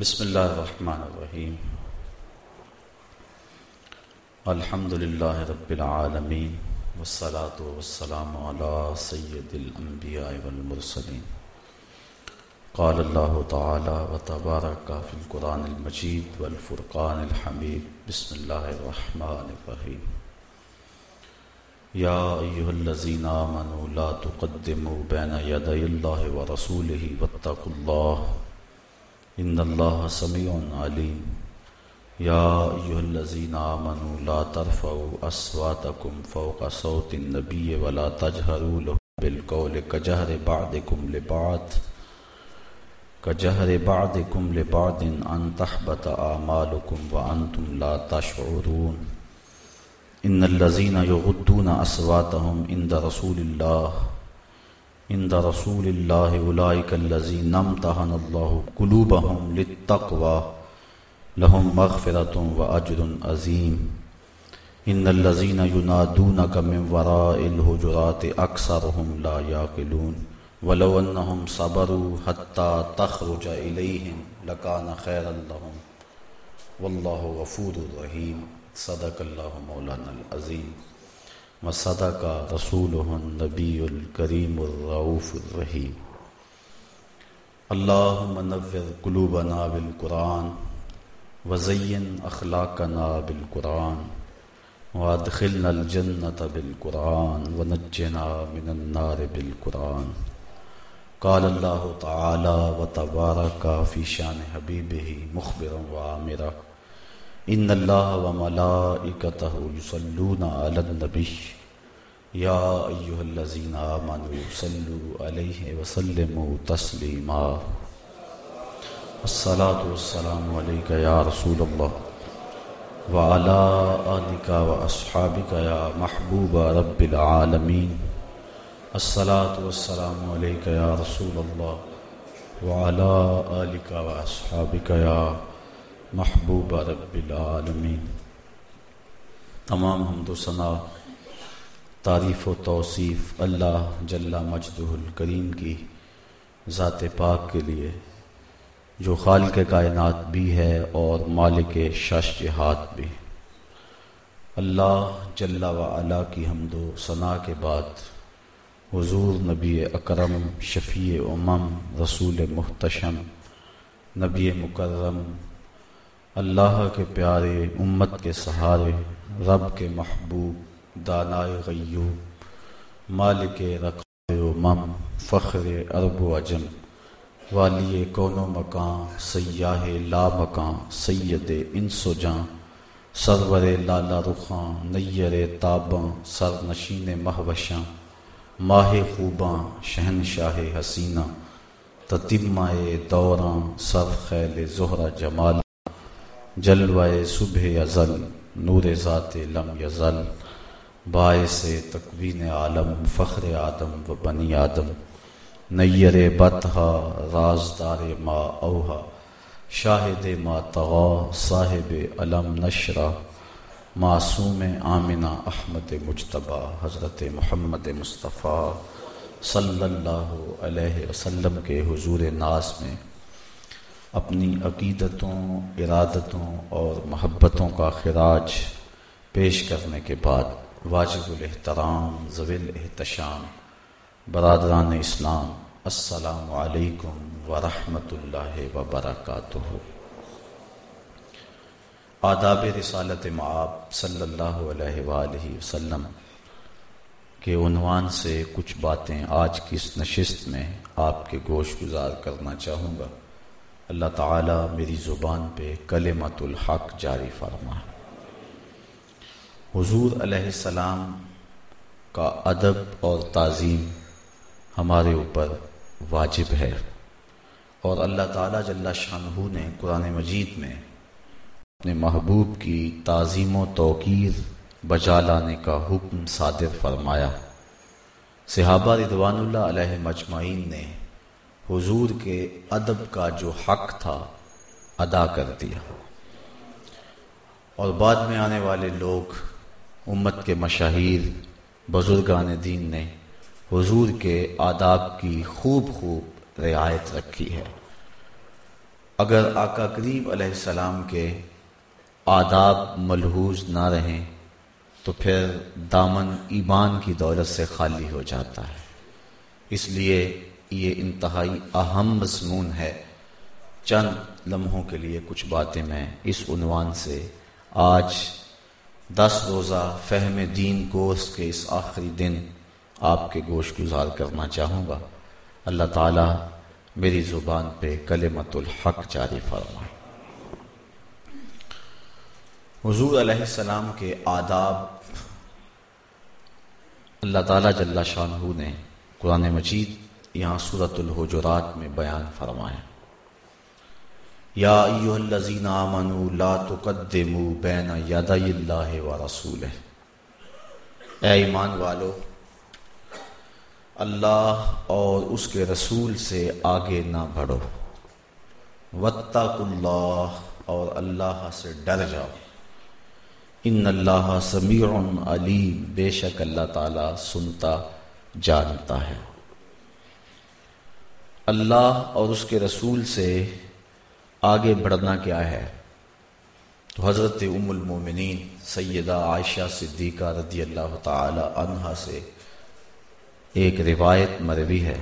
بسم اللہ الرحمن الرحیم۔ الحمد للہ رب العالمین والصلاة والسلام على سید الانبیاء والمرسلین۔ قال اللہ تعالی وتبارک فی القرآن المجید والفرقان الحمید۔ بسم اللہ الرحمن الرحیم۔ یا ایہا الذین آمنوا لا تقدموا بین یدی اللہ ورسولہ واتقوا اللہ۔ ان اللہ سمیع علیم۔ یا ایها الذین آمنوا لا ترفعوا اصواتکم فوق صوت النبی ولا تجهروا له بالقول كجهر بعضكم لبعض۔ كجهر بعضكم لبعض ان تحبط اعمالكم وانتم لا تشعرون۔ ان الذين يغضون اصواتهم عند رسول الله عند رسول الله اولئك الذين امتحن الله قلوبهم للتقوى لهم مغفرة واجر عظيم ان الذين ينادونك من وراء الحجرات اكثرهم لا يعقلون ولو انهم صبروا حتى تخرج اليهم لكان خيرا لهم والله غفور رحيم صدق الله مولانا العظيم وصدق رسوله النبي الكريم الرؤوف الرحيم اللهم نور قلوبنا بالقرآن وزين أخلاقنا بالقرآن وادخلنا الجنة بالقرآن ونجنا من النار بالقرآن. قال الله تعالى وتبارك في شان حبيبه مخبرا وعامرا ان اللہ و ملائکتہ یصلون علی النبی. یا ایها الذین آمنوا صلوا علیہ وسلموا تسلیما. الصلاة والسلام علیکہ یا رسول اللہ وعلى آلك وأصحابك يا محبوب رب العالمين الصلاة والسلام عليك يا رسول الله وعلى آلك وأصحابك يا محبوب رب العالمین. تمام حمد و ثناء تعریف و توصیف اللہ جل مجدہ الکریم کی ذات پاک کے لیے، جو خالق کائنات بھی ہے اور مالک شش جہات بھی۔ اللہ جل و علا کی حمد و ثناء کے بعد حضور نبی اکرم، شفیع امم، رسول محتشم، نبی مکرم، اللہ کے پیارے امت کے سہارے، رب کے محبوب دانائے غیوب، مالک رق و مم فخر ارب و اجم، والی کون و مکان، سیاہ لا مکان، سید انس و جاں سرور لالا رخاں نیر تاباں سر نشین مہوشاں، ماہ خوباں شہن شاہ حسینہ تتمائے دوراں سر خیل زہرہ جمال جلوائے صبح ازل، نور ذات لم یزل۔ باعث تقوین عالم، فخر آدم و بنی آدم، نیر بتہا رازدار ما اوہا شاہد ما تغا صاحب علم نشرہ معصوم آمنہ احمد مجتبہ، حضرت محمد مصطفیٰ صلی اللہ علیہ وسلم کے حضور ناس میں اپنی عقیدتوں، ارادتوں اور محبتوں کا خراج پیش کرنے کے بعد واجب الاحترام زویل احتشام برادران اسلام، السلام علیکم ورحمۃ اللہ وبرکاتہ۔ آداب رسالت معاب صلی اللہ علیہ وآلہ وسلم کے عنوان سے کچھ باتیں آج کی اس نشست میں آپ کے گوش گزار کرنا چاہوں گا۔ اللہ تعالی میری زبان پہ کلمت الحق جاری فرما۔ حضور علیہ السلام کا ادب اور تعظیم ہمارے اوپر واجب ہے۔ اور اللہ تعالیٰ جل شاہ نے قرآن مجید میں اپنے محبوب کی تعظیم و توقیر بجا لانے کا حکم صادر فرمایا۔ صحابہ رضوان اللہ علیہ مجمعین نے حضور کے ادب کا جو حق تھا ادا کر دیا۔ اور بعد میں آنے والے لوگ امت کے مشاہیر، بزرگان دین نے حضور کے آداب کی خوب خوب رعایت رکھی ہے۔ اگر آقا کریم علیہ السلام کے آداب ملحوظ نہ رہیں، تو پھر دامن ایمان کی دولت سے خالی ہو جاتا ہے۔ اس لیے یہ انتہائی اہم مضمون ہے۔ چند لمحوں کے لیے کچھ باتیں میں اس عنوان سے آج دس روزہ فہم دین گوشت کے اس آخری دن آپ کے گوشت گزار کرنا چاہوں گا۔ اللہ تعالی میری زبان پہ کلمت الحق جاری فرمائے۔ حضور علیہ السلام کے آداب۔ اللہ تعالیٰ جل شاہ نے قرآن مجید یہاں صورت الحجرات میں بیان فرمایا۔ یا ایوہ الذین آمنوا لا تقدموا بین یدی اللہ و رسول اے ایمان والو، اللہ اور اس کے رسول سے آگے نہ بڑھو۔ واتقوا اللہ اور اللہ سے ڈر جاؤ۔ ان اللہ سمیع علیم، بے شک اللہ تعالی سنتا، جانتا ہے۔ اللہ اور اس کے رسول سے آگے بڑھنا کیا ہے؟ تو حضرت ام المومنین سیدہ عائشہ صدیقہ رضی اللہ تعالی عنہ سے ایک روایت مروی ہے۔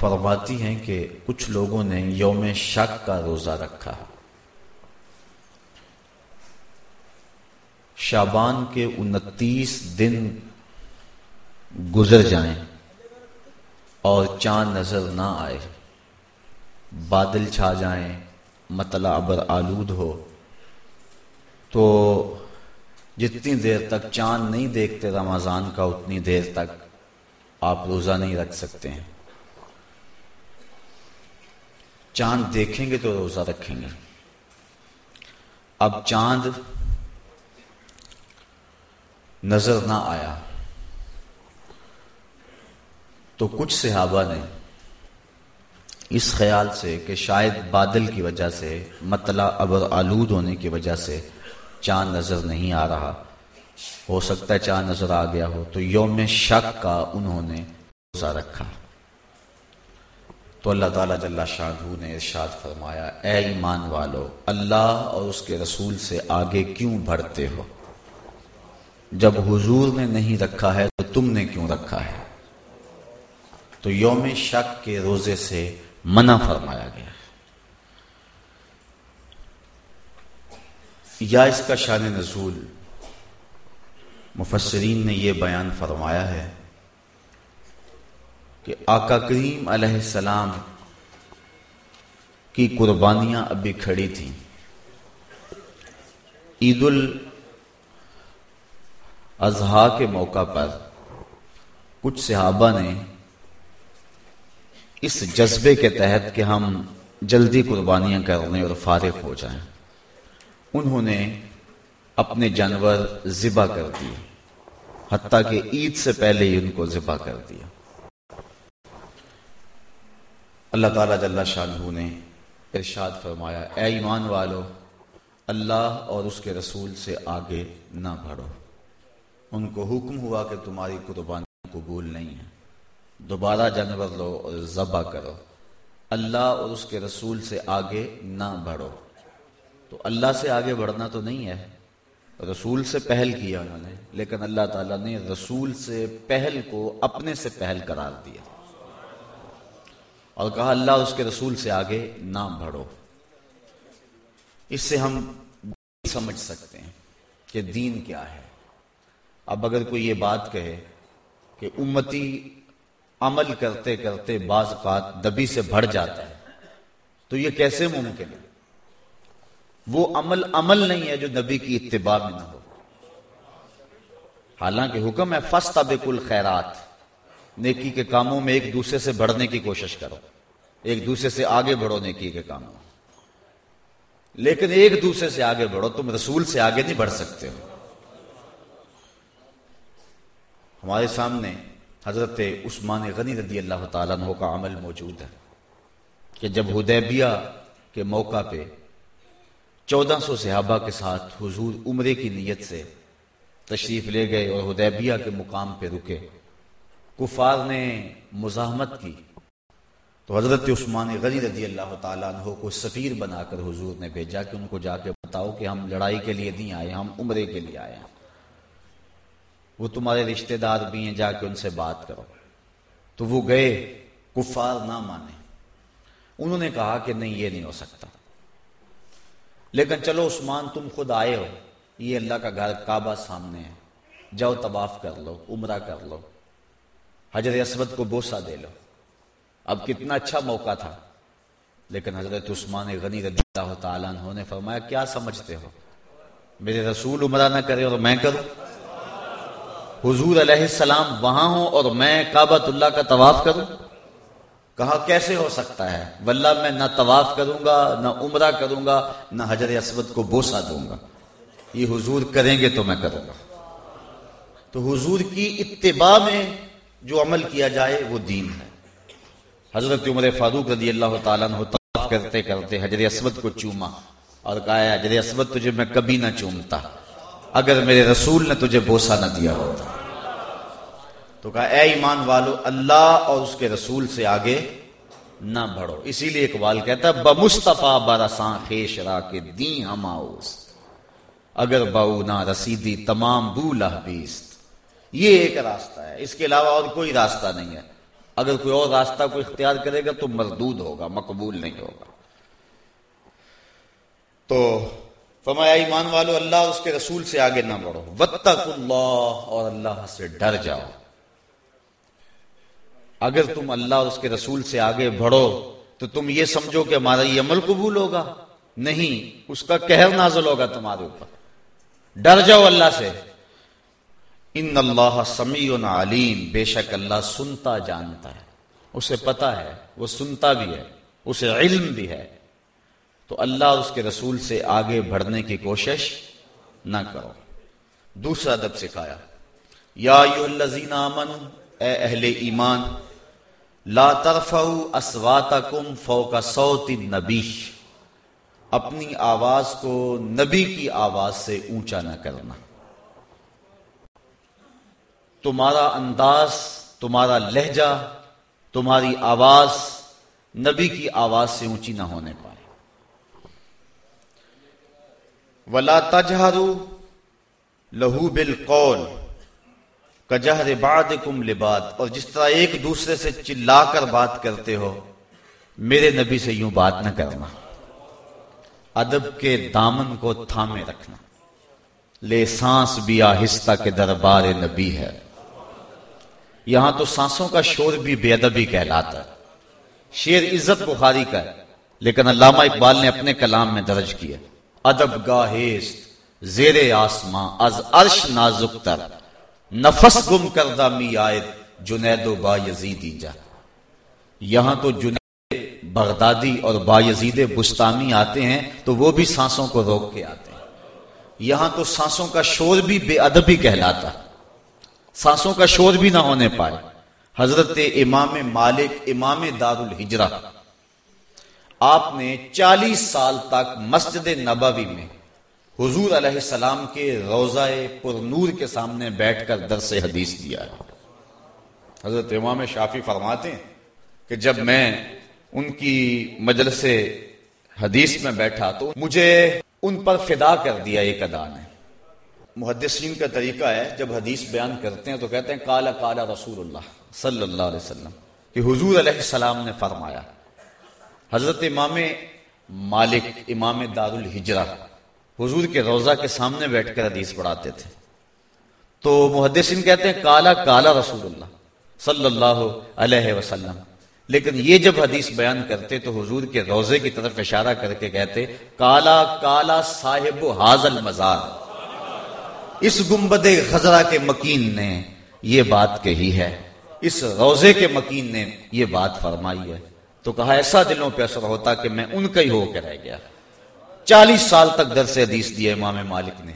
فرماتی ہیں کہ کچھ لوگوں نے یوم شک کا روزہ رکھا۔ شابان کے انتیس دن گزر جائیں اور چاند نظر نہ آئے۔ بادل چھا جائیں، مطلع ابر آلود ہو۔ تو جتنی دیر تک چاند نہیں دیکھتے رمضان کا، اتنی دیر تک آپ روزہ نہیں رکھ سکتے ہیں۔ چاند دیکھیں گے تو روزہ رکھیں گے۔ اب چاند نظر نہ آیا۔ تو کچھ صحابہ نے اس خیال سے کہ شاید بادل کی وجہ سے، مطلع ابر آلود ہونے کی وجہ سے چاند نظر نہیں آ رہا۔ ہو سکتا ہے چاند نظر آ گیا ہو۔ تو یوم شک کا انہوں نے روزہ رکھا۔ تو اللہ تعالیٰ جل شاہ نے ارشاد فرمایا، اے ایمان والو، اللہ اور اس کے رسول سے آگے کیوں بڑھتے ہو؟ جب حضور نے نہیں رکھا ہے تو تم نے کیوں رکھا ہے؟ تو یوم شک کے روزے سے منع فرمایا گیا۔ یا اس کا شان نزول مفسرین نے یہ بیان فرمایا ہے کہ آقا کریم علیہ السلام کی قربانیاں ابھی کھڑی تھیں۔ عید الاضحی کے موقع پر کچھ صحابہ نے اس جذبے کے تحت کہ ہم جلدی قربانیاں کرنے اور فارغ ہو جائیں۔ انہوں نے اپنے جانور ذبح کر دیے، حتیٰ کہ عید سے پہلے ہی ان کو ذبح کر دیا۔ اللہ تعالیٰ جل شاہ نے ارشاد فرمایا، اے ایمان والو، اللہ اور اس کے رسول سے آگے نہ بڑھو۔ ان کو حکم ہوا کہ تمہاری قربانی قبول نہیں ہے۔ دوبارہ جانور لو اور ذبح کرو۔ اللہ اور اس کے رسول سے آگے نہ بڑھو۔ تو اللہ سے آگے بڑھنا تو نہیں ہے۔ رسول سے پہل کیا انہوں نے، لیکن اللہ تعالیٰ نے رسول سے پہل کو اپنے سے پہل قرار دیا۔ اور کہا، اللہ اس کے رسول سے آگے نہ بڑھو۔ اس سے ہم سمجھ سکتے ہیں کہ دین کیا ہے۔ اب اگر کوئی یہ بات کہے کہ امتی عمل کرتے کرتے بعض اوقات دبی سے بڑھ جاتا ہے۔ تو یہ کیسے ممکن ہے؟ وہ عمل عمل نہیں ہے جو نبی کی اتباع میں نہ ہو۔ حالانکہ حکم ہے فستا بکل خیرات نیکی کے کاموں میں ایک دوسرے سے بڑھنے کی کوشش کرو۔ ایک دوسرے سے آگے بڑھو نیکی کے کاموں۔ لیکن ایک دوسرے سے آگے بڑھو، تم رسول سے آگے نہیں بڑھ سکتے ہو۔ ہمارے سامنے حضرت عثمان غنی رضی اللہ تعالیٰ عنہ کا عمل موجود ہے کہ جب حدیبیہ کے موقع پہ چودہ سو صحابہ کے ساتھ حضور عمرے کی نیت سے تشریف لے گئے اور حدیبیہ کے مقام پہ رکے، کفار نے مزاحمت کی۔ تو حضرت عثمان غنی رضی اللہ تعالیٰ عنہ کو سفیر بنا کر حضور نے بھیجا کہ ان کو جا کے بتاؤ کہ ہم لڑائی کے لیے نہیں آئے، ہم عمرے کے لیے آئے ہیں۔ وہ تمہارے رشتہ دار بھی ہیں، جا کے ان سے بات کرو۔ تو وہ گئے، کفار نہ مانے۔ انہوں نے کہا کہ نہیں، یہ نہیں ہو سکتا۔ لیکن چلو عثمان، تم خود آئے ہو۔ یہ اللہ کا گھر کعبہ سامنے ہے۔ جاؤ طواف کر لو، عمرہ کر لو۔ حضرت اسود کو بوسا دے لو۔ اب کتنا اچھا موقع تھا۔ لیکن حضرت عثمان غنی رضی اللہ تعالیٰ نے فرمایا، کیا سمجھتے ہو؟ میرے رسول عمرہ نہ کرے اور میں کروں۔ حضور علیہ السلام وہاں ہوں اور میں کعبۃ اللہ کا طواف کروں؟ کہا، کیسے ہو سکتا ہے؟ واللہ، میں نہ طواف کروں گا، نہ عمرہ کروں گا، نہ حضرت اسود کو بوسا دوں گا۔ یہ حضور کریں گے تو میں کروں گا۔ تو حضور کی اتباع میں جو عمل کیا جائے، وہ دین ہے۔ حضرت عمر فاروق رضی اللہ تعالیٰ نے طواف کرتے کرتے حضرت اسود کو چوما اور کہا ہے حضرت اسود، تجھے میں کبھی نہ چومتا۔ اگر میرے رسول نے تجھے بوسا نہ دیا ہوتا۔ تو کہا، اے ایمان والو، اللہ اور اس کے رسول سے آگے نہ بڑھو۔ اسی لیے اقبال کہتا ہے بمصطفیٰ برساں خیش را کے دین ہماؤس اگر باؤ نہ رسیدی تمام بولا بیست۔ یہ ایک راستہ ہے۔ اس کے علاوہ اور کوئی راستہ نہیں ہے۔ اگر کوئی اور راستہ کو اختیار کرے گا تو مردود ہوگا، مقبول نہیں ہوگا۔ تو فرمایا ایمان والو، اللہ اس کے رسول سے آگے نہ بڑھو۔ وتق اللہ اور اللہ سے ڈر جاؤ۔ اگر تم اللہ اس کے رسول سے آگے بڑھو، تو تم یہ سمجھو کہ ہمارا یہ عمل قبول ہوگا۔ نہیں، اس کا کہر نازل ہوگا تمہارے اوپر۔ ڈر جاؤ اللہ سے۔ ان اللہ سمیع علیم بے شک اللہ سنتا جانتا ہے۔ اسے پتا ہے، وہ سنتا بھی ہے، اسے علم بھی ہے۔ تو اللہ اس کے رسول سے آگے بڑھنے کی کوشش نہ کرو۔ دوسرا ادب سکھایا۔ یا الذین آمنوا، اے اہل ایمان، لا ترفعوا اصواتکم فوق صوت النبی۔ اپنی آواز کو نبی کی آواز سے اونچا نہ کرنا۔ تمہارا انداز، تمہارا لہجہ، تمہاری آواز نبی کی آواز سے اونچی نہ ہونے پائے ولا تجہرو لہو بل قول کجہر باد کم لباد، اور جس طرح ایک دوسرے سے چلا کر بات کرتے ہو، میرے نبی سے یوں بات نہ کرنا۔ ادب کے دامن کو تھامے رکھنا۔ لے سانس بھی آہستہ کے دربار نبی ہے۔ یہاں تو سانسوں کا شور بھی بے ادبی کہلاتا۔ ہے شیر عزت بخاری کا ہے، لیکن علامہ اقبال نے اپنے کلام میں درج کیا۔ ادب گاہست زیر آسماں، از عرش نازک تر۔ نفس گم کردہ می آئے جنید و با یزیدی جا یہاں تو جنید بغدادی اور با یزید بستانی آتے ہیں، تو وہ بھی سانسوں کو روک کے آتے ہیں۔ یہاں تو سانسوں کا شور بھی بے ادبی کہلاتا۔ سانسوں کا شور بھی نہ ہونے پائے۔ حضرت امام مالک، امام دار الحجرہ آپ نے چالیس سال تک مسجد نبوی میں حضور علیہ السلام کے روزہ پر نور کے سامنے بیٹھ کر درس حدیث دیا۔ ہے حضرت امام شافی فرماتے ہیں کہ جب میں ان کی مجلس حدیث میں بیٹھا تو مجھے ان پر فدا کر دیا ایک ادا نے۔ محدثین کا طریقہ ہے جب حدیث بیان کرتے ہیں تو کہتے ہیں کالا کالا رسول اللہ صلی اللہ علیہ وسلم کہ حضور علیہ السلام نے فرمایا حضرت امام مالک، امام دار الحجرہ حضور کے روزہ کے سامنے بیٹھ کر حدیث پڑھاتے تھے۔ تو محدثین کہتے ہیں، کالا کالا رسول اللہ صلی اللہ علیہ وسلم۔ لیکن یہ جب حدیث بیان کرتے تو حضور کے روزے کی طرف اشارہ کر کے کہتے، کالا کالا صاحب حاضل مزار اس گمبد خزرہ کے مکین نے یہ بات کہی ہے۔ اس روزے کے مکین نے یہ بات فرمائی ہے۔ تو کہا ایسا دلوں پہ اثر ہوتا کہ میں ان کا ہی ہو کے رہ گیا۔ چالیس سال تک درس حدیث دیا امام مالک نے،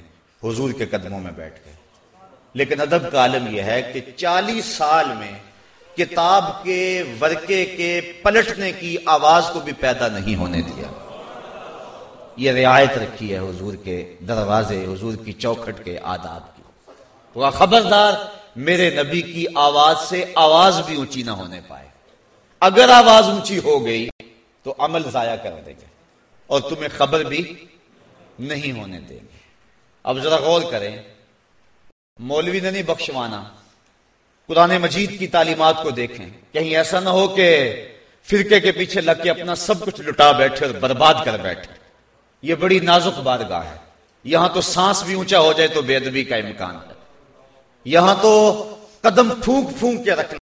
حضور کے قدموں میں بیٹھ گئے لیکن ادب کا عالم یہ ہے کہ چالیس سال میں کتاب کے ورکے کے پلٹنے کی آواز کو بھی پیدا نہیں ہونے دیا۔ یہ رعایت رکھی ہے حضور کے دروازے، حضور کی چوکھٹ کے آداب کی۔ خبردار، میرے نبی کی آواز سے آواز بھی اونچی نہ ہونے پائے۔ اگر آواز اونچی ہو گئی تو عمل ضائع کر دیں گے اور تمہیں خبر بھی نہیں ہونے دیں گے۔ اب ذرا غور کریں۔ مولوی نے نہیں بخشوانا۔ قرآن مجید کی تعلیمات کو دیکھیں۔ کہیں ایسا نہ ہو کہ فرقے کے پیچھے لگ کے اپنا سب کچھ لٹا بیٹھے اور برباد کر بیٹھے۔ یہ بڑی نازک بارگاہ ہے۔ یہاں تو سانس بھی اونچا ہو جائے تو بے ادبی کا امکان ہے۔ یہاں تو قدم پھونک پھونک کے رکھنا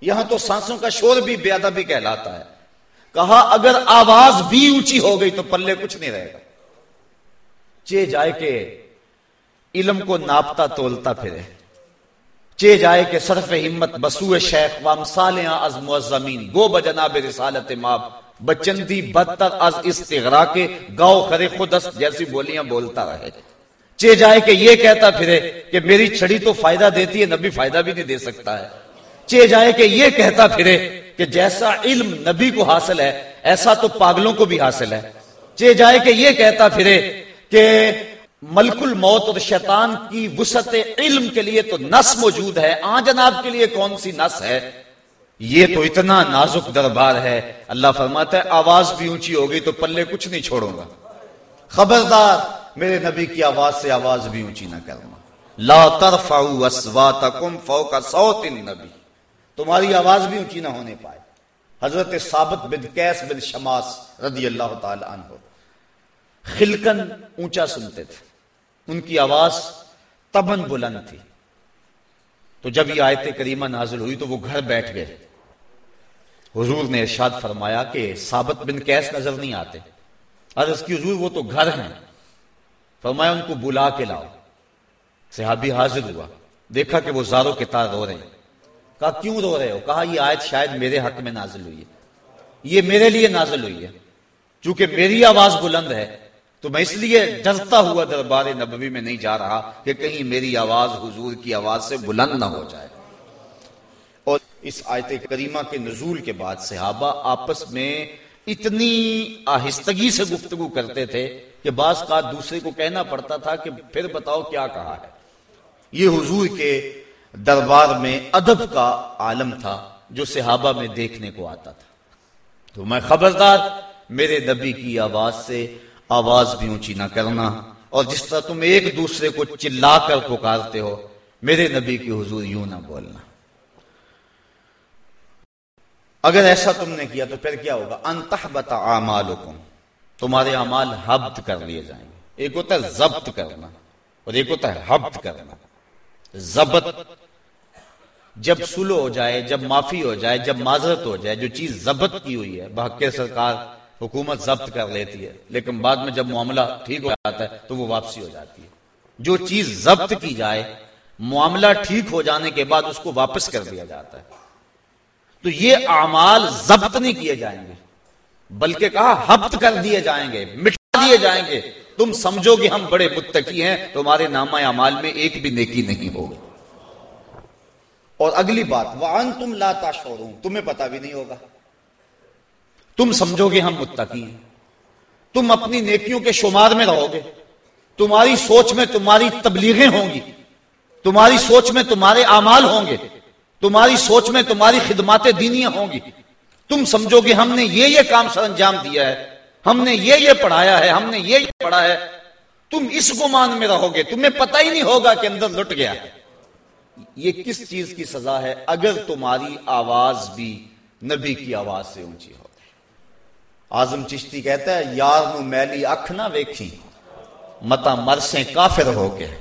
یہاں تو سانسوں کا شور بھی بے ادبی کہلاتا ہے۔ کہا، اگر آواز بھی اونچی ہو گئی تو پلے کچھ نہیں رہے گا۔ چے جائے کہ علم کو ناپتا تولتا پھرے۔ چے جائے کہ صرف ہمت بسو شیخ وام سالیاں از معزمین گو بجناب رسالت ماب، بچندی بدتر از استغرا کے گاؤ خرے خود جیسی بولیاں بولتا رہے۔ چے جائے کہ یہ کہتا پھرے کہ میری چھڑی تو فائدہ دیتی ہے، نبی فائدہ بھی نہیں دے سکتا ہے۔ چے جائے کہ یہ کہتا پھرے کہ جیسا علم نبی کو حاصل ہے، ایسا تو پاگلوں کو بھی حاصل ہے۔ چے جائے کہ یہ کہتا پھرے کہ ملک الموت اور شیطان کی وسط علم کے لیے تو نس موجود ہے۔ آ جناب کے لیے کون سی نس ہے؟ یہ تو اتنا نازک دربار ہے۔ اللہ فرماتا ہے، آواز بھی اونچی ہو گئی تو پلے کچھ نہیں چھوڑوں گا۔ خبردار، میرے نبی کی آواز سے آواز بھی اونچی نہ کرنا لا ترفعوا اصواتکم فوق صوت النبی۔ تمہاری آواز بھی اونچی نہ ہونے پائے۔ حضرت ثابت بن کیس بن شماس رضی اللہ تعالی عنہ خلکن اونچا سنتے تھے۔ ان کی آواز تبن بلند تھی۔ تو جب یہ آیت کریمہ نازل ہوئی تو وہ گھر بیٹھ گئے۔ حضور نے ارشاد فرمایا کہ ثابت بن کیس نظر نہیں آتے۔ عرض کی حضور، وہ تو گھر ہیں۔ فرمایا ان کو بلا کے لاؤ۔ صحابی حاضر ہوا۔ دیکھا کہ وہ زاروں کے تار رو رہے ہیں۔ کہا، کیوں رو رہے ہو؟ کہا، یہ آیت شاید میرے حق میں نازل ہوئی ہے۔ یہ میرے لیے نازل ہوئی ہے۔ چونکہ میری آواز بلند ہے، تو میں اس لیے ڈرتا ہوا دربار نبوی میں نہیں جا رہا کہ کہیں میری آواز حضور کی آواز سے بلند نہ ہو جائے۔ اور اس آیت کریمہ کے نزول کے بعد صحابہ آپس میں اتنی آہستگی سے گفتگو کرتے تھے کہ بعض کا دوسرے کو کہنا پڑتا تھا کہ پھر بتاؤ کیا کہا ہے۔ یہ حضور کے دربار میں ادب کا عالم تھا جو صحابہ میں دیکھنے کو آتا تھا۔ تو میں خبردار، میرے نبی کی آواز سے آواز بھی اونچی نہ کرنا اور جس طرح تم ایک دوسرے کو چلا کر پکارتے ہو، میرے نبی کی حضور یوں نہ بولنا۔ اگر ایسا تم نے کیا تو پھر کیا ہوگا؟ انتہ بتا تمہارے اعمال حبت کر لیے جائیں گے۔ ایک ہوتا ہے ضبط کرنا اور ایک ہوتا ہے حبت کرنا۔ ضبط جب سلو ہو جائے، جب معافی ہو جائے، جب معذرت ہو جائے، جو چیز ضبط کی ہوئی ہے بحق سرکار حکومت ضبط کر لیتی ہے، لیکن بعد میں جب معاملہ ٹھیک ہو جاتا ہے، تو وہ واپسی ہو جاتی ہے۔ جو چیز ضبط کی جائے، معاملہ ٹھیک ہو جانے کے بعد اس کو واپس کر دیا جاتا ہے۔ تو یہ اعمال ضبط نہیں کیے جائیں گے، بلکہ کہا ہفت کر دیے جائیں گے، مٹا دیے جائیں گے۔ تم سمجھو گے ہم بڑے متقی ہیں، تمہارے نامہ اعمال میں ایک بھی نیکی نہیں ہوگی۔ اور اگلی بات وان تم لاتا شور تمہیں پتا بھی نہیں ہوگا۔ تم سمجھو گے ہم متقی ہیں۔ تم اپنی نیکیوں کے شمار میں رہو گے۔ تمہاری سوچ میں تمہاری تبلیغیں ہوں گی۔ تمہاری سوچ میں تمہارے اعمال ہوں گے۔ تمہاری سوچ میں تمہاری خدمات دینیاں ہوں گی۔ تم سمجھو گے ہم نے یہ یہ کام سر انجام دیا ہے۔ ہم نے یہ یہ پڑھایا ہے، ہم نے یہ یہ پڑھا ہے۔ تم اس گمان میں رہو گے تمہیں پتہ ہی نہیں ہوگا کہ اندر لٹ گیا۔ یہ کس چیز کی سزا ہے؟ اگر تمہاری آواز بھی نبی کی آواز سے اونچی ہو۔ آزم چشتی کہتا ہے، یار نو میلی اکھ نہ ویکھی۔ متا مرسیں کافر ہو گئے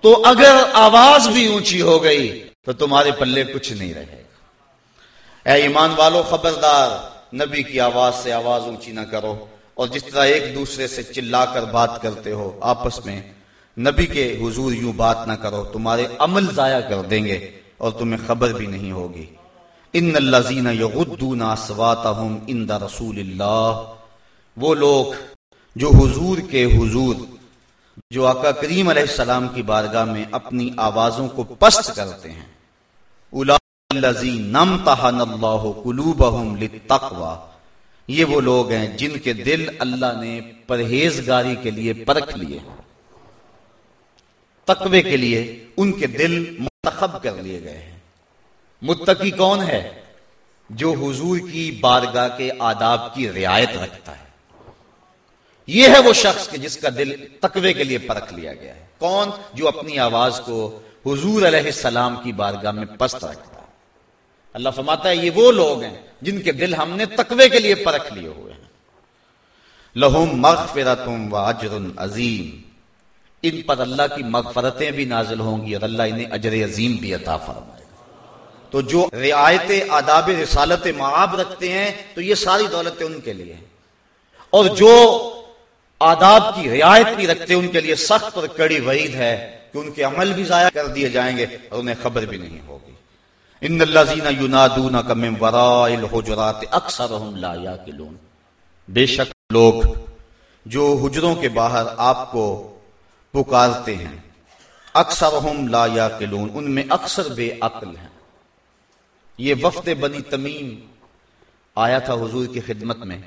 تو اگر آواز بھی اونچی ہو گئی، تو تمہارے پلے کچھ نہیں رہے گا۔ اے ایمان والو، خبردار نبی کی آواز سے آواز اونچی نہ کرو اور جس طرح ایک دوسرے سے چلا کر بات کرتے ہو آپس میں، نبی کے حضور یوں بات نہ کرو، تمہارے عمل ضائع کر دیں گے اور تمہیں خبر بھی نہیں ہوگی۔ ان الذین یغضون اصواتهم عند رسول اللہ۔ وہ لوگ جو حضور کے حضور، جو آقا کریم علیہ السلام کی بارگاہ میں اپنی آوازوں کو پست کرتے ہیں۔ اللہ قلوبهم للتقوى یہ وہ لوگ ہیں جن کے دل اللہ نے پرہیزگاری کے لیے پرکھ لیے۔ تقوی کے لیے ان کے دل منتخب کر لیے گئے ہیں۔ متقی کون ہے؟ جو حضور کی بارگاہ کے آداب کی رعایت رکھتا ہے۔ یہ ہے وہ شخص کہ جس کا دل تقوی کے لیے پرکھ لیا گیا ہے۔ کون؟ جو اپنی آواز کو حضور علیہ السلام کی بارگاہ میں پست رکھتا ہے۔ اللہ فرماتا ہے یہ وہ لوگ ہیں جن کے دل ہم نے تقوی کے لیے پرکھ لیے ہوئے ہیں۔ لہم مغفرتم و اجر عظیم۔ ان پر اللہ کی مغفرتیں بھی نازل ہوں گی اور اللہ انہیں اجر عظیم بھی عطا فرمائے گا۔ تو جو رعایت آداب رسالت معاب رکھتے ہیں، تو یہ ساری دولتیں ان کے لیے اور جو آداب کی رعایت بھی رکھتے ہیں، ان کے لیے سخت اور کڑی وعید ہے کہ ان کے عمل بھی ضائع کر دیے جائیں گے اور انہیں خبر بھی نہیں ہوگی۔ ان اللہ یونادون کا من وراء الحجرات اکثرهم لا یاکلون۔ بے شک لوگ جو حجروں کے باہر آپ کو پکارتے ہیں اکثر ہم لا یا ان میں اکثر بے عقل ہیں۔ یہ وفد بنی تمیم آیا تھا حضور کی خدمت میں،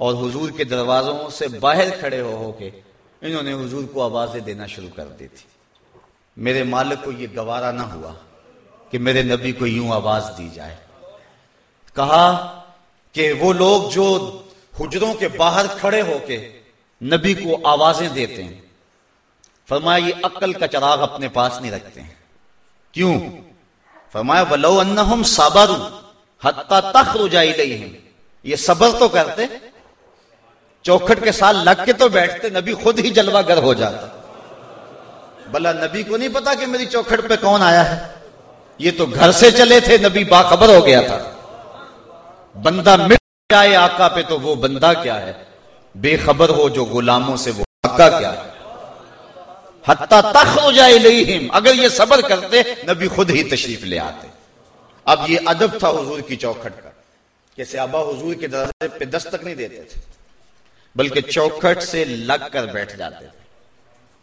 اور حضور کے دروازوں سے باہر کھڑے ہو ہو کے انہوں نے حضور کو آوازیں دینا شروع کر دی تھی۔ میرے مالک کو یہ گوارا نہ ہوا۔ کہ میرے نبی کو یوں آواز دی جائے۔ کہا کہ وہ لوگ جو حجروں کے باہر کھڑے ہو کے نبی کو آوازیں دیتے ہیں، فرمایا یہ عقل کا چراغ اپنے پاس نہیں رکھتے ہیں۔ کیوں؟ فرمایا ولو انہم صبروا حتی تخرج الیہم یہ صبر تو کرتے، چوکھٹ کے ساتھ لگ کے تو بیٹھتے، نبی خود ہی جلوہ گر ہو جاتا۔ بلا نبی کو نہیں پتا کہ میری چوکھٹ پہ کون آیا ہے؟ یہ تو گھر سے چلے تھے، نبی باخبر ہو گیا تھا۔ بندہ مٹ جائے آقا پہ تو وہ بندہ کیا ہے؟ بے خبر ہو جو غلاموں سے وہ آقا کیا ہے۔ حتی تخرج الیہم، اگر یہ صبر کرتے، نبی خود ہی تشریف لے آتے۔ اب یہ ادب تھا حضور کی چوکھٹ کا، کہ صحابہ حضور کے دروازے پہ دستک نہیں دیتے تھے، بلکہ چوکھٹ سے لگ کر بیٹھ جاتے تھے۔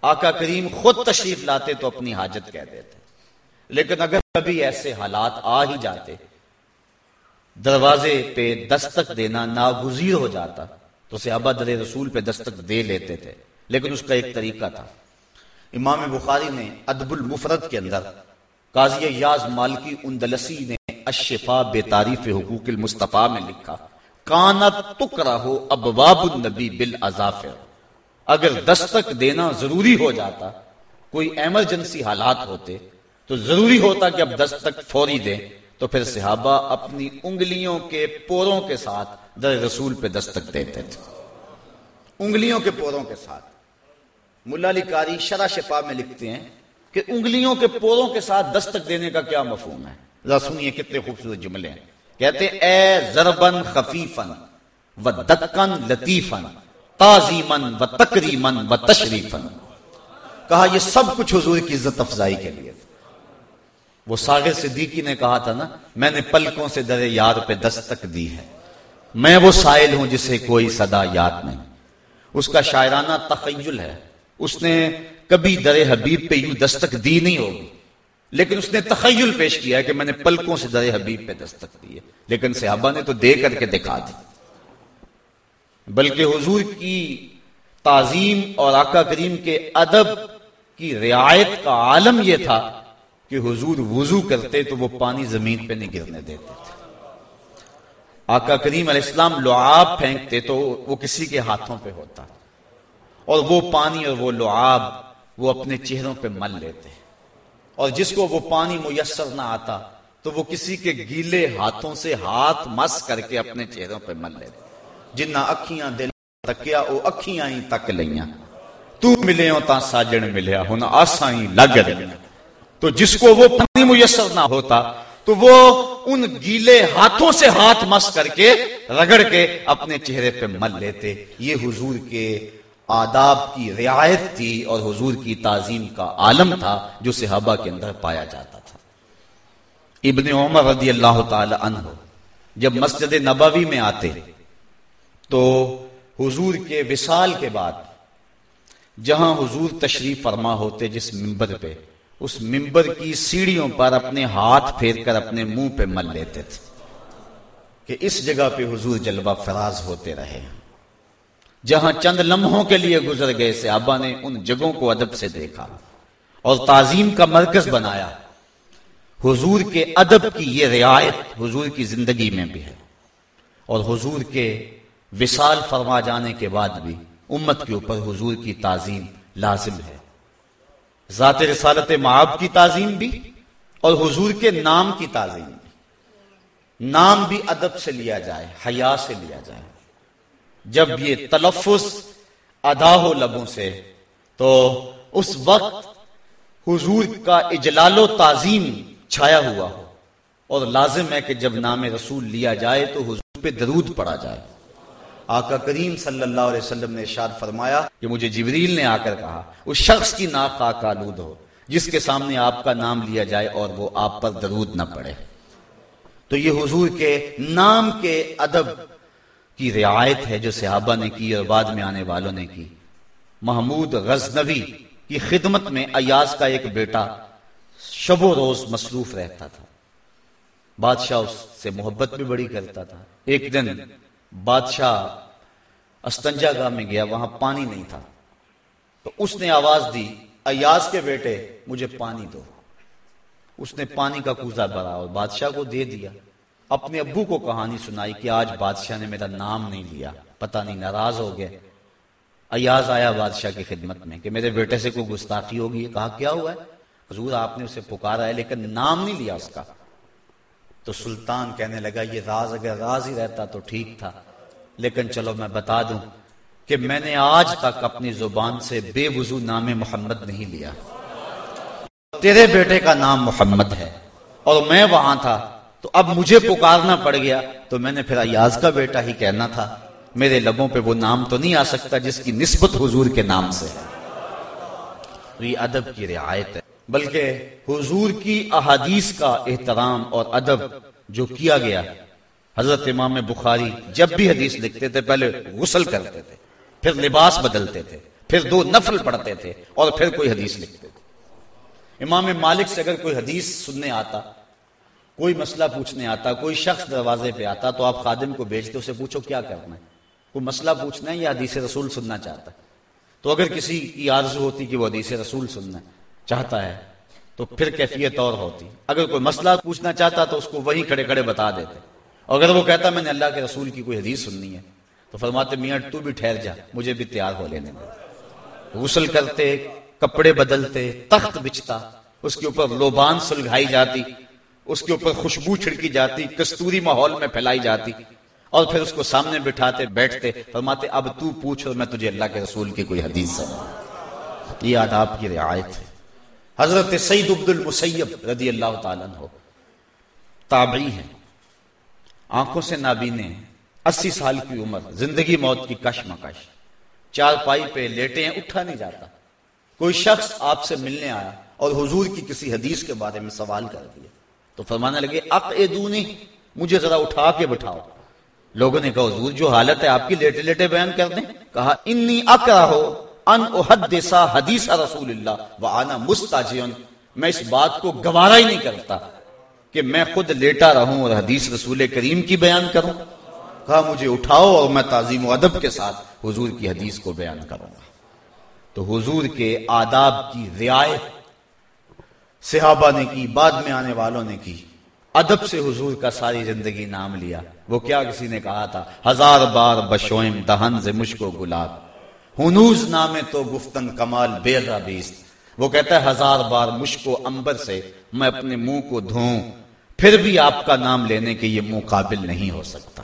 آقا کریم خود تشریف لاتے تو اپنی حاجت کہہ دیتے۔ لیکن اگر کبھی ایسے حالات آ ہی جاتے، دروازے پہ دستک دینا ناگزیر ہو جاتا، تو صحابہ در رسول پہ دستک دے لیتے تھے۔ لیکن اس کا ایک طریقہ تھا۔ امام بخاری نے ادب المفرد کے اندر قاضی یاز مالکی اندلسی نے الشفا بے تعریف حقوق المصطفیٰ میں لکھا کانت تکرہ ابواب النبی بالعظافر اگر دستک دینا ضروری ہو جاتا، کوئی ایمرجنسی حالات ہوتے تو ضروری ہوتا کہ اب دستک فوری دیں، تو پھر صحابہ اپنی انگلیوں کے پوروں کے ساتھ در رسول پہ دستک دیتے تھے۔ انگلیوں کے پوروں کے ساتھ۔ ملا علی کاری شرح شفا میں لکھتے ہیں کہ انگلیوں کے پوروں کے ساتھ دستک دینے کا کیا مفہوم ہے۔ ذرا سنیے کتنے خوبصورت جملے ہیں۔ کہتے اے زربن خفیفن و دکن لطیفن تازیمن و تکریمن و تشریفن کہا، یہ سب کچھ حضور کی عزت افزائی کے لیے وہ ساغر صدیقی نے کہا تھا نا، میں نے پلکوں سے در یاد پہ دستک دی ہے۔ میں وہ سائل ہوں جسے کوئی صدا یاد نہیں۔ اس کا شاعرانہ تخیل ہے۔ اس نے کبھی در حبیب پہ یوں دستک دی نہیں ہوگی۔ لیکن اس نے تخیل پیش کیا ہے کہ میں نے پلکوں سے در حبیب پہ دستک دی ہے۔ لیکن صحابہ نے تو دے کر کے دکھا دی۔ بلکہ حضور کی تعظیم اور آقا کریم کے ادب کی رعایت کا عالم یہ تھا کہ حضور وضو کرتے تو وہ پانی زمین پہ نہیں گرنے دیتے تھے۔ آقا کریم علیہ السلام لعاب پھینکتے تو وہ کسی کے ہاتھوں پہ ہوتا۔ اور وہ پانی اور وہ لعاب وہ اپنے چہروں پہ مل لیتے۔ اور جس کو وہ پانی میسر نہ آتا تو وہ کسی کے گیلے ہاتھوں سے ہاتھ مس کر کے اپنے چہروں پہ مل لیتے۔ جنہ اکھیاں دل تکیا، او اکھیاں ہی تک لیاں تو ملے ہو تا ساجن ملیا، ہن آساں ہی لگ لیاں تو جس کو وہ پانی میسر نہ ہوتا، تو وہ ان گیلے ہاتھوں سے ہاتھ مس کر کے رگڑ کے اپنے چہرے پہ مل لیتے۔ یہ حضور کے آداب کی رعایت تھی اور حضور کی تعظیم کا عالم تھا جو صحابہ کے اندر پایا جاتا تھا۔ ابن عمر رضی اللہ تعالی عنہ جب مسجد نبوی میں آتے، تو حضور کے وصال کے بعد، جہاں حضور تشریف فرما ہوتے جس ممبر پہ اس ممبر کی سیڑھیوں پر اپنے ہاتھ پھیر کر اپنے منہ پہ مل لیتے تھے کہ اس جگہ پہ حضور جلوہ فراز ہوتے رہے جہاں چند لمحوں کے لیے گزر گئے صحابہ نے ان جگہوں کو ادب سے دیکھا اور تعظیم کا مرکز بنایا۔ حضور کے ادب کی یہ رعایت حضور کی زندگی میں بھی ہے۔ اور حضور کے وصال فرما جانے کے بعد بھی امت کے اوپر حضور کی تعظیم لازم ہے۔ ذات رسالت معاب کی تعظیم بھی اور حضور کے نام کی تعظیم بھی۔ نام بھی ادب سے لیا جائے، حیا سے لیا جائے۔ جب یہ تلفظ ادا ہو لبوں سے، تو اس وقت حضور کا اجلال و تعظیم چھایا ہوا ہو۔ اور لازم ہے کہ جب نام رسول لیا جائے تو حضور پہ درود پڑا جائے۔ آقا کریم صلی اللہ علیہ وسلم نے ارشاد فرمایا کہ مجھے جبریل نے آ کر کہا، اس شخص کی ناک آلود ہو، جس کے سامنے آپ کا نام لیا جائے اور وہ آپ پر درود نہ پڑے۔ تو یہ حضور کے نام کے ادب کی رعایت ہے جو صحابہ نے کی اور بعد میں آنے والوں نے کی۔ محمود غزنوی کی خدمت میں ایاز کا ایک بیٹا شب و روز مصروف رہتا تھا۔ بادشاہ اس سے محبت بھی بڑی کرتا تھا۔ ایک دن بادشاہ استنجا گاہ میں گیا، وہاں پانی نہیں تھا۔ تو اس نے آواز دی، ایاز کے بیٹے، مجھے پانی دو۔ اس نے پانی کا کوزا بھرا اور بادشاہ کو دے دیا۔ اپنے ابو کو کہانی سنائی کہ آج بادشاہ نے میرا نام نہیں لیا، پتہ نہیں ناراض ہو گئے۔ ایاز آیا بادشاہ کی خدمت میں کہ میرے بیٹے سے کوئی گستاخی ہوگی کہا، کیا ہوا ہے؟ حضور، آپ نے اسے پکارا ہے، لیکن نام نہیں لیا اس کا۔ تو سلطان کہنے لگا، یہ راز اگر راز ہی رہتا تو ٹھیک تھا، لیکن چلو میں بتا دوں کہ میں نے آج تک اپنی زبان سے بے وضو نام محمد نہیں لیا۔ تیرے بیٹے کا نام محمد ہے اور میں وہاں تھا، تو اب مجھے پکارنا پڑ گیا۔ تو میں نے پھر ایاز کا بیٹا ہی کہنا تھا، میرے لبوں پہ وہ نام تو نہیں آ سکتا جس کی نسبت حضور کے نام سے ہے۔ یہ ادب کی رعایت ہے۔ بلکہ حضور کی احادیث کا احترام اور ادب جو کیا گیا۔ حضرت امام بخاری جب بھی حدیث لکھتے تھے، پہلے غسل کرتے تھے، پھر لباس بدلتے تھے، پھر دو نفل پڑھتے تھے اور پھر کوئی حدیث لکھتے تھے۔ امام مالک سے اگر کوئی حدیث سننے آتا، کوئی مسئلہ پوچھنے آتا، کوئی شخص دروازے پہ آتا، تو آپ خادم کو بھیجتے، اسے پوچھو کیا کرنا ہے؟ کوئی مسئلہ پوچھنا ہے یا حدیث رسول سننا چاہتا؟ ہے تو اگر کسی کی آرزو ہوتی کہ وہ حدیث رسول سننا ہے چاہتا ہے، تو پھر کیفیت اور ہوتی۔ اگر کوئی مسئلہ پوچھنا چاہتا تو اس کو وہی کھڑے کھڑے بتا دیتے۔ اگر وہ کہتا، میں نے اللہ کے رسول کی کوئی حدیث سننی ہے، تو فرماتے، میاں، تو بھی ٹھہر جا، مجھے بھی تیار ہو لینے دے غسل کرتے، کپڑے بدلتے، تخت بچتا، اس کے اوپر لوبان سلگائی جاتی، اس کے اوپر خوشبو چھڑکی جاتی، کستوری ماحول میں پھیلائی جاتی، اور پھر اس کو سامنے بٹھاتے، بیٹھتے، فرماتے، اب تو پوچھ اور میں تجھے اللہ کے رسول کی کوئی حدیث سنا یہ آداب کی رعایت ہے۔ حضرت سعید عبد المسیب رضی اللہ تعالیٰ ہو تابعی ہیں۔ آنکھوں سے نابینے، اسی سال کی عمر، زندگی موت کی کش چار پائی پہ لیٹے ہیں اٹھا نہیں جاتا۔ کوئی شخص آپ سے ملنے آیا اور حضور کی کسی حدیث کے بارے میں سوال کر دیا۔ تو فرمانے لگے اق ادونی مجھے ذرا اٹھا کے بٹھاؤ۔ لوگوں نے کہا، حضور جو حالت ہے، آپ کی لیٹے لیٹے بیان کر دیں۔ کہا، انی اکرا ہو ان احدثا حدیث رسول اللہ وانا مستاجن میں اس بات کو گوارا ہی نہیں کرتا کہ میں خود لیٹا رہوں اور حدیث رسول کریم کی بیان کروں۔ کہا مجھے اٹھاؤ اور میں تعظیم و ادب کے ساتھ حضور کی حدیث کو بیان کروں گا۔ تو حضور کے آداب کی رعایت صحابہ نے کی، بعد میں آنے والوں نے کی۔ ادب سے حضور کا ساری زندگی نام لیا۔ وہ کیا کسی نے کہا تھا؟ ہزار بار بشوئم دہن سے مشکو گلاب۔ ہنوز نامے تو گفتن کمال بے بیست۔ وہ کہتا ہے، ہزار بار مشک و امبر سے میں اپنے منہ کو دھوں، پھر بھی آپ کا نام لینے کے یہ منہ قابل نہیں ہو سکتا۔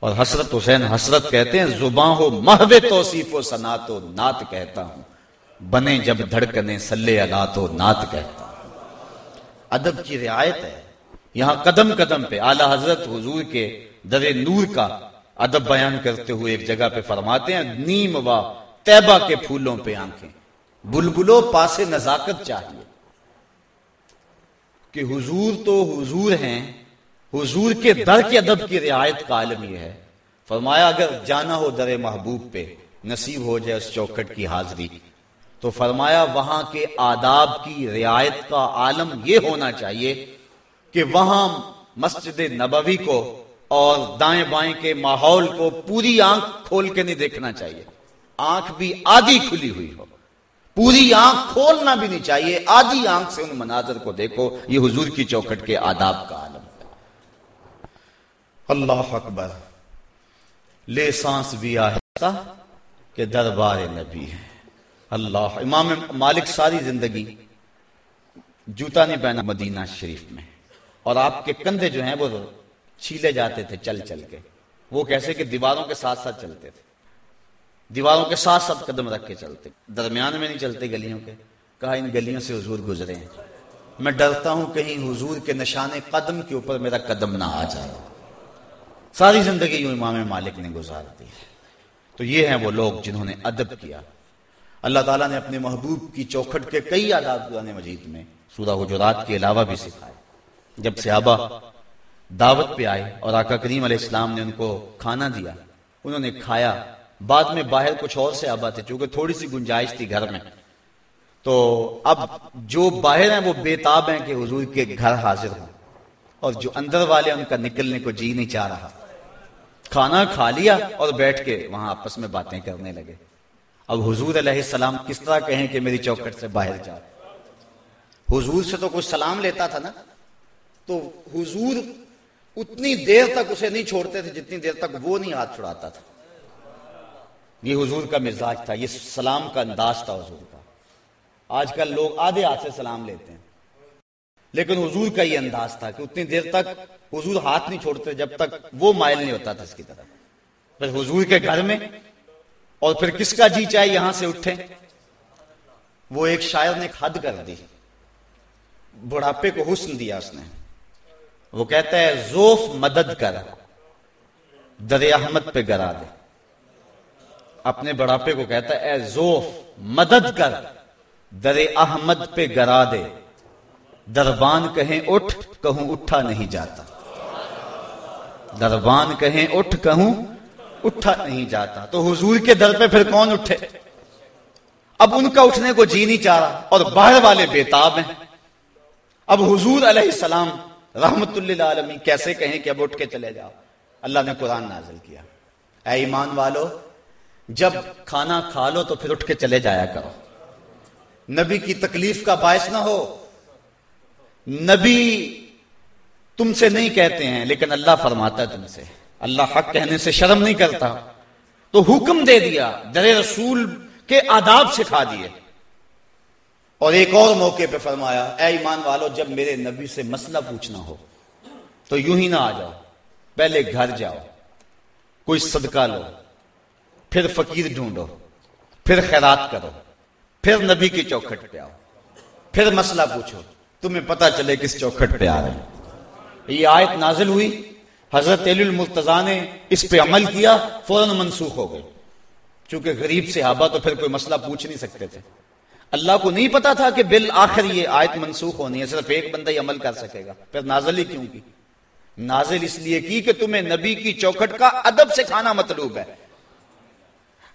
اور حسرت حسین حسرت کہتے ہیں، زباں ہو محو توصیف و سنات و نات کہتا ہوں۔ بنے جب دھڑکنے، سلے اللہ تو نات کہتا ہوں۔ ادب کی رعایت ہے۔ یہاں قدم قدم پہ اعلی حضرت حضور کے در نور کا ادب بیان کرتے ہوئے ایک جگہ پہ فرماتے ہیں، نیم و تیبہ کے پھولوں پہ آنکھیں۔ بلبلو پاس نزاکت چاہیے۔ کہ حضور تو حضور ہیں، حضور کے در کے ادب کی رعایت کا عالم یہ ہے۔ فرمایا، اگر جانا ہو در محبوب پہ، نصیب ہو جائے اس چوکٹ کی حاضری۔ تو فرمایا، وہاں کے آداب کی رعایت کا عالم یہ ہونا چاہیے کہ وہاں مسجد نبوی کو اور دائیں بائیں کے ماحول کو پوری آنکھ کھول کے نہیں دیکھنا چاہیے۔ آنکھ بھی آدھی کھلی ہوئی ہو۔ پوری آنکھ کھولنا بھی نہیں چاہیے۔ آدھی آنکھ سے ان مناظر کو دیکھو۔ یہ حضور کی چوکٹ کے آداب کا عالم ہے۔ اللہ اکبر۔ لے سانس بھی آہستہ کہ دربار نبی ہے۔ اللہ۔ امام مالک ساری زندگی جوتا نہیں پہنا مدینہ شریف میں۔ اور آپ کے کندھے جو ہیں وہ چھیلے جاتے تھے چل چل کے۔ وہ کیسے کہ دیواروں کے ساتھ ساتھ چلتے تھے۔ دیواروں کے ساتھ ساتھ قدم رکھ کے چلتے۔ درمیان میں نہیں چلتے گلیوں کے۔ کہا، ان گلیوں سے حضور گزرے ہیں۔ میں ڈرتا ہوں کہیں حضور کے نشانے قدم کے اوپر میرا قدم نہ آ جائے۔ ساری زندگی یوں امام مالک نے گزار دی۔ تو یہ ہیں وہ لوگ جنہوں نے ادب کیا۔ اللہ تعالیٰ نے اپنے محبوب کی چوکھٹ کے کئی آداب قرآن مجید میں سورہ حجرات کے علاوہ بھی سکھائے۔ جب صحابہ دعوت پہ آئے اور آقا کریم علیہ السلام نے ان کو کھانا دیا۔ انہوں نے کھایا۔ بعد میں باہر کچھ اور سے آبا تھے، چونکہ تھوڑی سی گنجائش تھی گھر میں۔ تو اب جو باہر ہیں وہ بےتاب ہیں کہ حضور کے گھر حاضر ہوں۔ اور جو اندر والے ان کا نکلنے کو جی نہیں چاہ رہا۔ کھانا کھا لیا اور بیٹھ کے وہاں آپس میں باتیں کرنے لگے۔ اب حضور علیہ السلام کس طرح کہیں کہ میری چوکٹ سے باہر جا حضور سے تو کچھ سلام لیتا تھا نا؟ تو حضور اتنی دیر تک اسے نہیں چھوڑتے تھے جتنی دیر تک وہ نہیں ہاتھ چھڑاتا تھا۔ یہ حضور کا مزاج تھا، یہ سلام کا انداز تھا حضور کا۔ آج کل لوگ آدھے ہاتھ سے سلام لیتے ہیں۔ لیکن حضور کا یہ انداز تھا کہ اتنی دیر تک حضور ہاتھ نہیں چھوڑتے جب تک وہ مائل نہیں ہوتا تھا اس کی طرف۔ پھر حضور کے گھر میں اور پھر کس کا جی چاہے یہاں سے اٹھے۔ وہ ایک شاعر نے حد کر دی۔ بڑھاپے کو حسن دیا اس نے۔ وہ کہتا ہے، زوف مدد کر، در احمد پہ گرا دے. اپنے بڑھاپے کو کہتا ہے، اے زوف مدد کر، در احمد پہ گرا دے۔ دربان کہیں اٹھ، کہوں اٹھا نہیں جاتا۔ دربان کہیں اٹھ، کہوں اٹھا نہیں جاتا۔ تو حضور کے در پہ پھر کون اٹھے؟ اب ان کا اٹھنے کو جی نہیں چاہ رہا اور باہر والے بےتاب ہیں۔ اب حضور علیہ السلام رحمت اللہ عالمی کیسے کہیں کہ اب اٹھ کے چلے جاؤ؟ اللہ نے قرآن نازل کیا۔ اے ایمان والو، جب کھانا کھا لو تو پھر اٹھ کے چلے جایا کرو۔ نبی کی تکلیف کا باعث نہ ہو۔ نبی تم سے نہیں کہتے ہیں، لیکن اللہ فرماتا ہے تم سے۔ اللہ حق کہنے سے شرم نہیں کرتا۔ تو حکم دے دیا در رسول کے آداب سکھا دیے۔ اور ایک اور موقع پہ فرمایا، اے ایمان والو، جب میرے نبی سے مسئلہ پوچھنا ہو، تو یوں ہی نہ آ جاؤ، پہلے گھر جاؤ، کوئی صدقہ لو، پھر فقیر ڈھونڈو، پھر خیرات کرو، پھر نبی کی چوکھٹ پہ آؤ، پھر مسئلہ پوچھو، تمہیں پتا چلے کس چوکھٹ پہ آ رہے ہیں۔ یہ آیت نازل ہوئی، حضرت المرتضی نے اس پہ عمل کیا، فوراً منسوخ ہو گئی چونکہ غریب صحابہ تو پھر کوئی مسئلہ پوچھ نہیں سکتے تھے۔ اللہ کو نہیں پتا تھا کہ بالآخر یہ آیت منسوخ ہونی ہے، صرف ایک بندہ ہی عمل کر سکے گا۔ پھر نازل ہی کیوں کی؟ نازل اس لیے کی کہ تمہیں نبی کی چوکھٹ کا ادب سے کھانا مطلوب ہے۔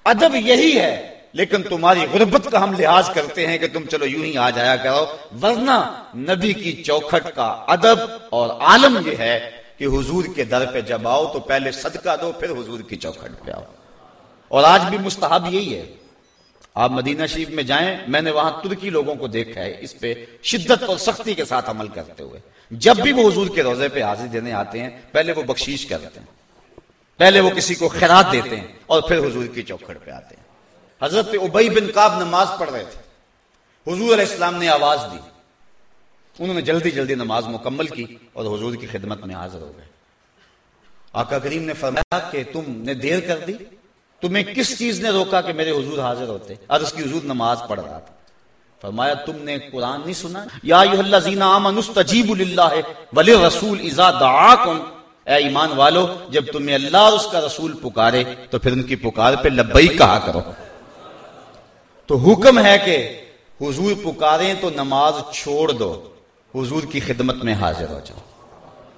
ادب یہی ہے، لیکن تمہاری غربت کا ہم لحاظ کرتے ہیں کہ تم چلو یوں ہی آ جایا کرو۔ ورنہ نبی کی چوکھٹ کا ادب اور عالم یہ ہے کہ حضور کے در پہ جب آؤ تو پہلے صدقہ دو، پھر حضور کی چوکھٹ پہ آؤ۔ اور آج بھی مستحب یہی ہے۔ آپ مدینہ شریف میں جائیں، میں نے وہاں ترکی لوگوں کو دیکھا ہے، اس پہ شدت اور سختی کے ساتھ عمل کرتے ہوئے۔ جب بھی وہ حضور کے روزے پہ حاضر دینے آتے ہیں، پہلے وہ بخشیش کرتے ہیں۔ پہلے وہ کسی کو خیرات دیتے ہیں اور پھر حضور کی چوکھڑ پہ آتے ہیں۔ حضرت ابئی بن کاب نماز پڑھ رہے تھے۔ حضور علیہ السلام نے آواز دی۔ انہوں نے جلدی جلدی نماز مکمل کی اور حضور کی خدمت میں حاضر ہو گئے۔ آقا کریم نے فرمایا کہ تم نے دیر کر دی۔ تمہیں کس چیز نے روکا کہ میرے حضور حاضر ہوتے؟ اور اس کی حضور نماز پڑھ رہا تھا۔ فرمایا، تم نے قرآن نہیں سنا؟ یا ولی رسول ازا دعاکم۔ اے ایمان والو، جب تمہیں اللہ اور اس کا رسول پکارے، تو پھر ان کی پکار پہ لبئی کہا کرو۔ تو حکم ہے کہ حضور پکاریں تو نماز چھوڑ دو، حضور کی خدمت میں حاضر ہو جاؤ۔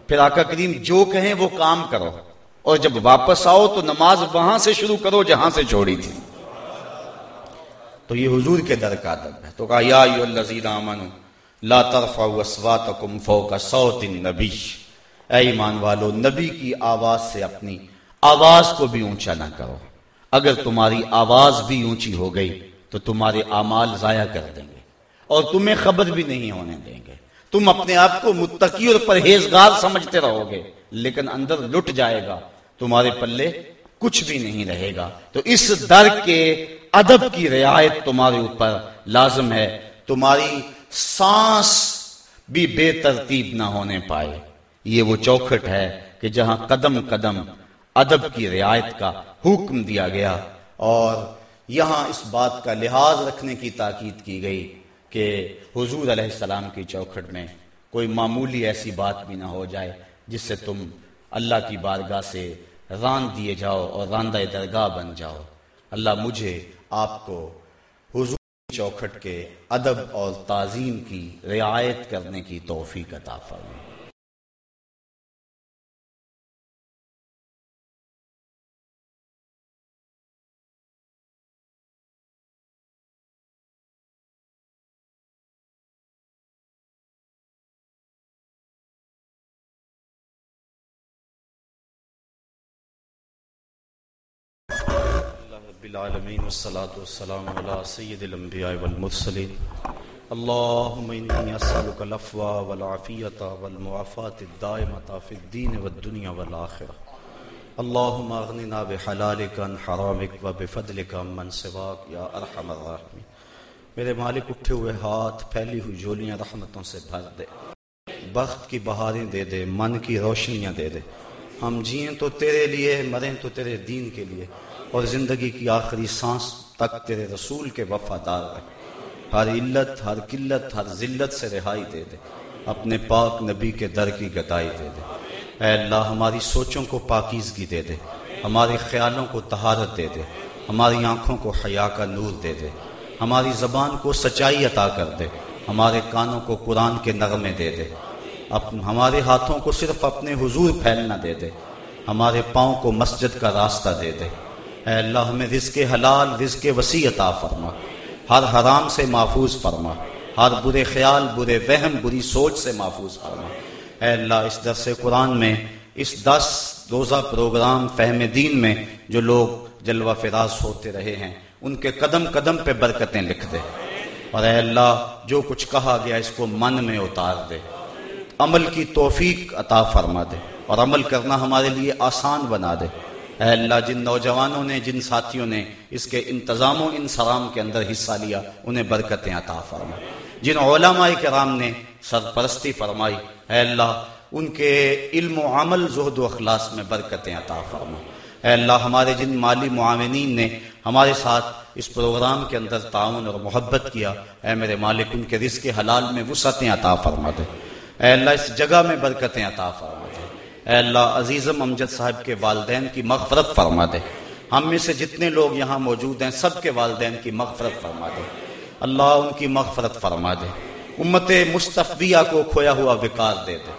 پھر آقا کریم جو کہیں وہ کام کرو۔ اور جب واپس آؤ تو نماز وہاں سے شروع کرو جہاں سے چھوڑی تھی۔ تو یہ حضور کے در کا ادب ہے۔ تو کہا، یا لا ترفعوا اصواتکم فوق صوت النبی۔ اے ایمان والو، نبی کی آواز سے اپنی آواز کو بھی اونچا نہ کرو۔ اگر تمہاری آواز بھی اونچی ہو گئی تو تمہارے اعمال ضائع کر دیں گے اور تمہیں خبر بھی نہیں ہونے دیں گے۔ تم اپنے آپ کو متقی اور پرہیزگار سمجھتے رہو گے۔ لیکن اندر لٹ جائے گا، تمہارے پلے کچھ بھی نہیں رہے گا۔ تو اس در کے ادب کی رعایت تمہارے اوپر لازم ہے۔ تمہاری سانس بھی بے ترتیب نہ ہونے پائے۔ یہ وہ چوکھٹ ہے کہ جہاں قدم قدم ادب کی رعایت کا حکم دیا گیا اور یہاں اس بات کا لحاظ رکھنے کی تاکید کی گئی کہ حضور علیہ السلام کی چوکھٹ میں کوئی معمولی ایسی بات بھی نہ ہو جائے۔ جس سے تم اللہ کی بارگاہ سے راند دیے جاؤ اور راندہ درگاہ بن جاؤ۔ اللہ مجھے آپ کو حضور چوکھٹ کے ادب اور تعظیم کی رعایت کرنے کی توفیق عطا فرمائے۔ العالمين والصلاة والسلام على سيد الأنبياء والمرسلين اللهم إني أسألك الأفوى والعافية والمعافاة الدائمة في الدين والدنيا والآخرة اللهم أغننا بحلالك عن حرامك وبفضلك من سواك يا أرحم الراحمين میرے مالک اٹھے ہوئے ہاتھ پھیلی ہوئی جولیاں رحمتوں سے بھر دے. بخت کی بہاریں دے دے، من کی روشنیاں دے دے. ہم جیئیں تو تیرے لیے، مریں تو تیرے دین کے لیے، اور زندگی کی آخری سانس تک تیرے رسول کے وفادار رہے ہر علت، ہر قلت، ہر ذلت سے رہائی دے دے۔ اپنے پاک نبی کے در کی گدائی دے دے۔ اے اللہ، ہماری سوچوں کو پاکیزگی دے دے۔ ہمارے خیالوں کو تہارت دے دے۔ ہماری آنکھوں کو حیا کا نور دے دے۔ ہماری زبان کو سچائی عطا کر دے۔ ہمارے کانوں کو قرآن کے نغمے دے دے۔ ہمارے ہاتھوں کو صرف اپنے حضور پھیلنا دے دے، ہمارے پاؤں کو مسجد کا راستہ دے دے۔ اے اللہ، ہمیں رزق حلال، رزق وسیع عطا فرما۔ ہر حرام سے محفوظ فرما۔ ہر برے خیال، برے وہم، بری سوچ سے محفوظ فرما۔ اے اللہ، اس درس قرآن میں، اس دس روزہ پروگرام فہم دین میں جو لوگ جلوہ فراز ہوتے رہے ہیں، ان کے قدم قدم پہ برکتیں لکھ دے۔ اور اے اللہ، جو کچھ کہا گیا، اس کو من میں اتار دے۔ عمل کی توفیق عطا فرما دے اور عمل کرنا ہمارے لیے آسان بنا دے۔ اے اللہ، جن نوجوانوں نے، جن ساتھیوں نے اس کے انتظام و انسلام کے اندر حصہ لیا، انہیں برکتیں عطا فرما۔ جن علماء کرام نے سرپرستی فرمائی، اے اللہ، ان کے علم و عمل، زہد و اخلاص میں برکتیں عطا فرما۔ اے اللہ، ہمارے جن مالی معاونین نے ہمارے ساتھ اس پروگرام کے اندر تعاون اور محبت کیا، اے میرے مالک، ان کے رزق حلال میں وسعتیں عطا فرما دے۔ اے اللہ، اس جگہ میں برکتیں عطا فرما دے اے اللہ عزیزم امجد صاحب کے والدین کی مغفرت فرما دے ہم میں سے جتنے لوگ یہاں موجود ہیں، سب کے والدین کی مغفرت فرما دے اللہ ان کی مغفرت فرما دے امت مصطفیہ کو کھویا ہوا وکار دے دے۔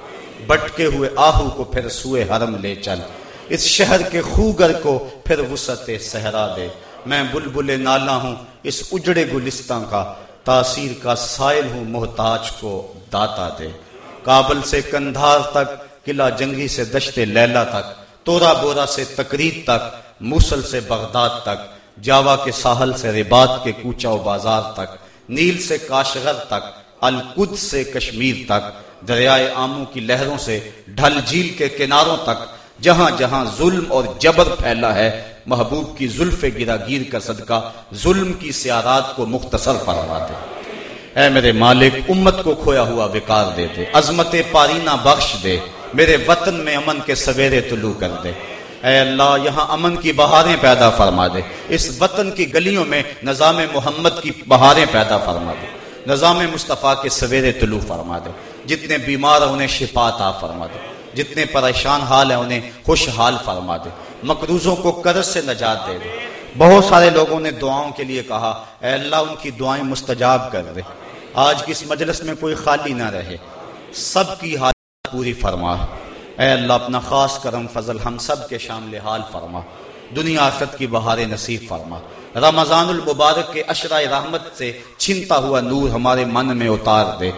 بٹکے ہوئے آہو کو پھر سوئے حرم لے چل۔ اس شہر کے خوگر کو پھر وسعت صحرا دے۔ میں بلبل نالا ہوں اس اجڑے گلستان کا۔ تاثیر کا سائل ہوں، محتاج کو داتا دے۔ کابل سے کندھار تک، قلعہ جنگی سے دشت لیلا تک، تورا بورا سے تقریب تک موسل سے بغداد تک، جاوا کے ساحل سے ربات کے کوچا و بازار تک، نیل سے کاشغر تک القد سے کشمیر تک، دریائے آموں کی لہروں سے ڈھل جھیل کے کناروں تک، جہاں جہاں ظلم اور جبر پھیلا ہے، محبوب کی زلف گرا گیر کا صدقہ، ظلم کی سیارات کو مختصر فرما دے اے میرے مالک، امت کو کھویا ہوا وکار دے دے، عظمت پارینہ بخش دے، میرے وطن میں امن کے سویرے طلوع کر دے۔ اے اللہ، یہاں امن کی بہاریں پیدا فرما دے، اس وطن کی گلیوں میں نظام محمد کی بہاریں پیدا فرما دے، نظام مصطفیٰ کے سویرے طلوع فرما دے۔ جتنے بیمار ہیں انہیں شفا عطا فرما دے، جتنے پریشان حال ہیں انہیں خوش حال فرما دے۔ مقروضوں کو قرض سے نجات دے دے۔ بہت سارے لوگوں نے دعاؤں کے لیے کہا، اے اللہ ان کی دعائیں مستجاب کر دے۔ آج کی اس مجلس میں کوئی خالی نہ رہے۔ سب کی حال پوری فرما۔ اے اللہ، اپنا خاص کرم، فضل ہم سب کے شامل حال فرما۔ دنیا آخرت کی بہار نصیب فرما۔ رمضان المبارک کے اشرائے رحمت سے چھنتا ہوا نور ہمارے من میں اتار دے۔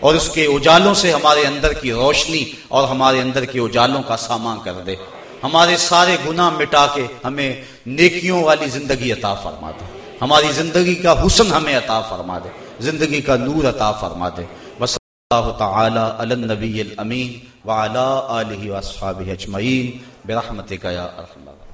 اور اس کے اجالوں سے ہمارے اندر کی روشنی اور ہمارے اندر کے اجالوں کا سامان کر دے۔ ہمارے سارے گناہ مٹا کے ہمیں نیکیوں والی زندگی عطا فرما دے۔ ہماری زندگی کا حسن ہمیں عطا فرما دے۔ زندگی کا نور عطا فرما دے۔ بس اللہ تعالی علی النبی الامین وعلا آلہ واصحابہ اجمعین۔ برحمتک یا ارحم الراحمین۔